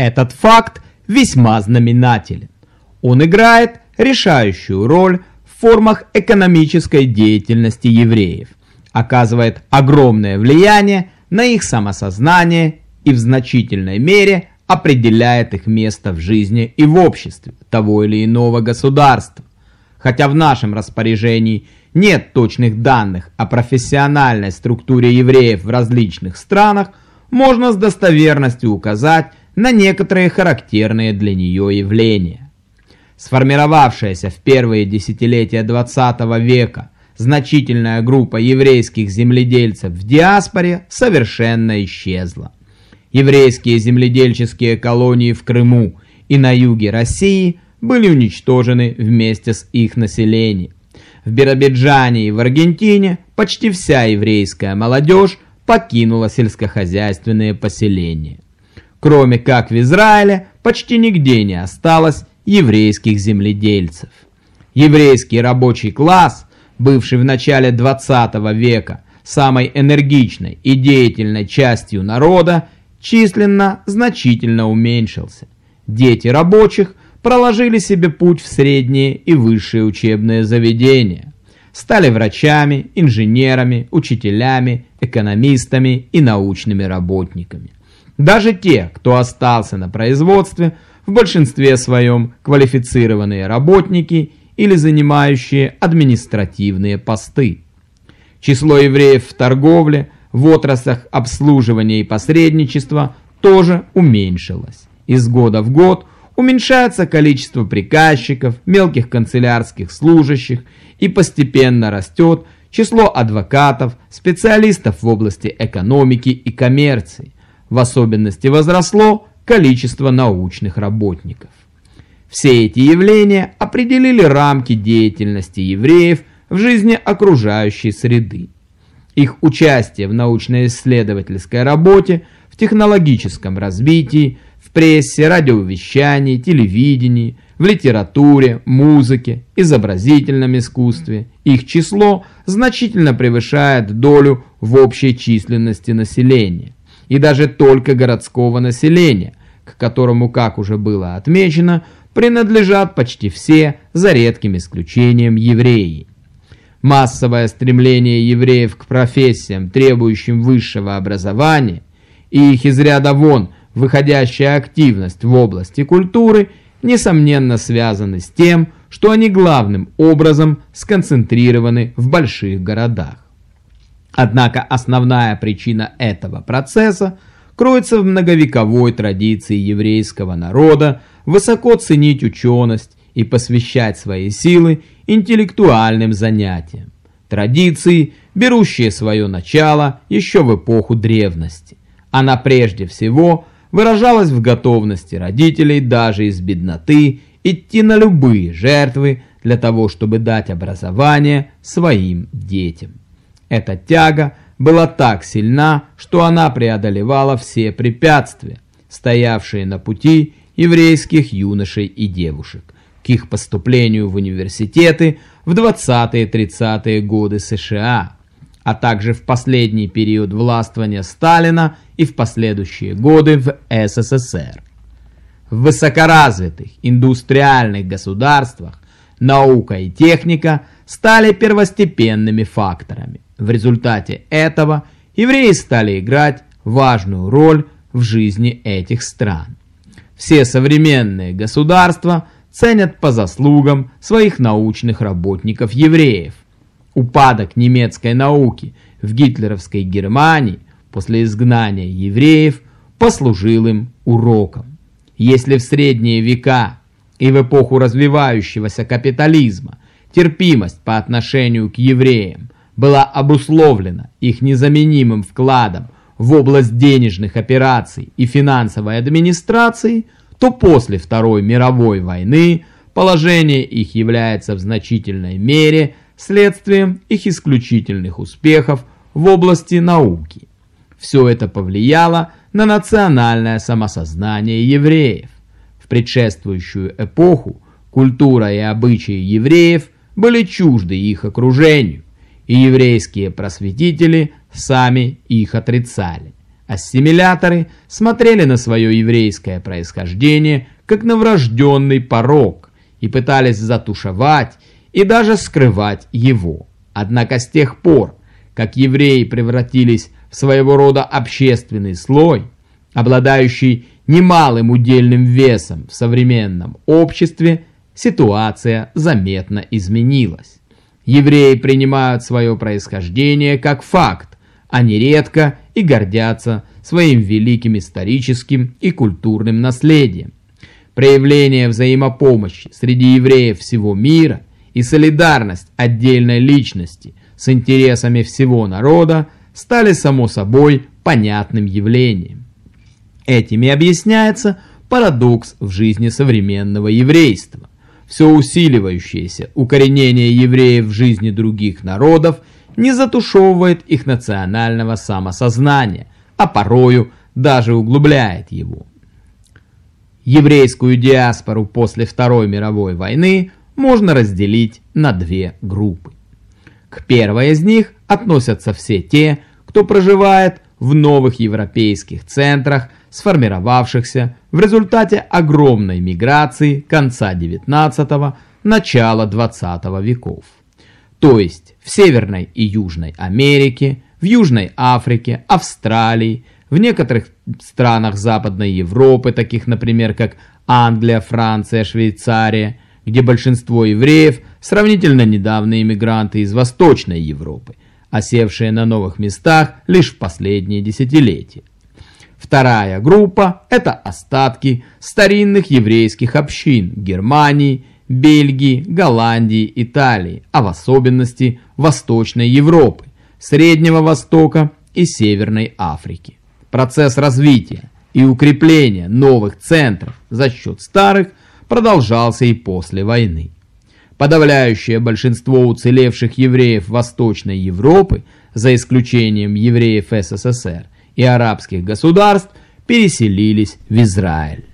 Этот факт весьма знаменателен. Он играет решающую роль в формах экономической деятельности евреев, оказывает огромное влияние на их самосознание и в значительной мере определяет их место в жизни и в обществе того или иного государства. Хотя в нашем распоряжении нет точных данных о профессиональной структуре евреев в различных странах, можно с достоверностью указать на некоторые характерные для нее явления. Сформировавшаяся в первые десятилетия 20 века значительная группа еврейских земледельцев в диаспоре совершенно исчезла. Еврейские земледельческие колонии в Крыму и на юге России были уничтожены вместе с их населением. В Биробиджане и в Аргентине почти вся еврейская молодежь покинула сельскохозяйственные поселения. Кроме как в Израиле, почти нигде не осталось еврейских земледельцев. Еврейский рабочий класс, бывший в начале 20 века самой энергичной и деятельной частью народа, численно значительно уменьшился. Дети рабочих проложили себе путь в средние и высшие учебные заведения. Стали врачами, инженерами, учителями, экономистами и научными работниками. Даже те, кто остался на производстве, в большинстве своем квалифицированные работники или занимающие административные посты. Число евреев в торговле, в отраслях обслуживания и посредничества тоже уменьшилось. Из года в год уменьшается количество приказчиков, мелких канцелярских служащих и постепенно растет число адвокатов, специалистов в области экономики и коммерции, в особенности возросло количество научных работников. Все эти явления определили рамки деятельности евреев в жизни окружающей среды. Их участие в научно-исследовательской работе, в технологическом развитии, в прессе, радиовещании, телевидении, в литературе, музыке, изобразительном искусстве. Их число значительно превышает долю в общей численности населения и даже только городского населения, к которому, как уже было отмечено, принадлежат почти все, за редким исключением, евреи. Массовое стремление евреев к профессиям, требующим высшего образования, и их из ряда вон выходящая активность в области культуры, несомненно связаны с тем, что они главным образом сконцентрированы в больших городах. Однако основная причина этого процесса кроется в многовековой традиции еврейского народа высоко ценить ученость и посвящать свои силы интеллектуальным занятиям. Традиции, берущие свое начало еще в эпоху древности. Она прежде всего выражалась в готовности родителей даже из бедноты идти на любые жертвы для того, чтобы дать образование своим детям. Эта тяга была так сильна, что она преодолевала все препятствия, стоявшие на пути еврейских юношей и девушек к их поступлению в университеты в 20-30-е годы США, а также в последний период властвования Сталина и в последующие годы в СССР. В высокоразвитых индустриальных государствах наука и техника стали первостепенными факторами. В результате этого евреи стали играть важную роль в жизни этих стран. Все современные государства ценят по заслугам своих научных работников-евреев. Упадок немецкой науки в гитлеровской Германии после изгнания евреев послужил им уроком. Если в средние века и в эпоху развивающегося капитализма терпимость по отношению к евреям была обусловлена их незаменимым вкладом в область денежных операций и финансовой администрации, то после Второй мировой войны положение их является в значительной мере следствием их исключительных успехов в области науки. Все это повлияло на национальное самосознание евреев. В предшествующую эпоху культура и обычаи евреев были чужды их окружению и еврейские просветители сами их отрицали. Ассимиляторы смотрели на свое еврейское происхождение как на врожденный порог и пытались затушевать и даже скрывать его. Однако с тех пор, как евреи превратились в своего рода общественный слой, обладающий немалым удельным весом в современном обществе, ситуация заметно изменилась. Евреи принимают свое происхождение как факт, а нередко и гордятся своим великим историческим и культурным наследием. Проявление взаимопомощи среди евреев всего мира и солидарность отдельной личности с интересами всего народа стали само собой понятным явлением. Этими объясняется парадокс в жизни современного еврейства. Все усиливающееся укоренение евреев в жизни других народов не затушевывает их национального самосознания, а порою даже углубляет его. Еврейскую диаспору после Второй мировой войны можно разделить на две группы. К первой из них относятся все те, кто проживает в новых европейских центрах, сформировавшихся в результате огромной миграции конца XIX – начала XX веков. То есть в Северной и Южной Америке, в Южной Африке, Австралии, в некоторых странах Западной Европы, таких, например, как Англия, Франция, Швейцария, где большинство евреев – сравнительно недавние иммигранты из Восточной Европы, осевшие на новых местах лишь в последние десятилетия. Вторая группа – это остатки старинных еврейских общин Германии, Бельгии, Голландии, Италии, а в особенности Восточной Европы, Среднего Востока и Северной Африки. Процесс развития и укрепления новых центров за счет старых продолжался и после войны. Подавляющее большинство уцелевших евреев Восточной Европы, за исключением евреев СССР и арабских государств, переселились в Израиль.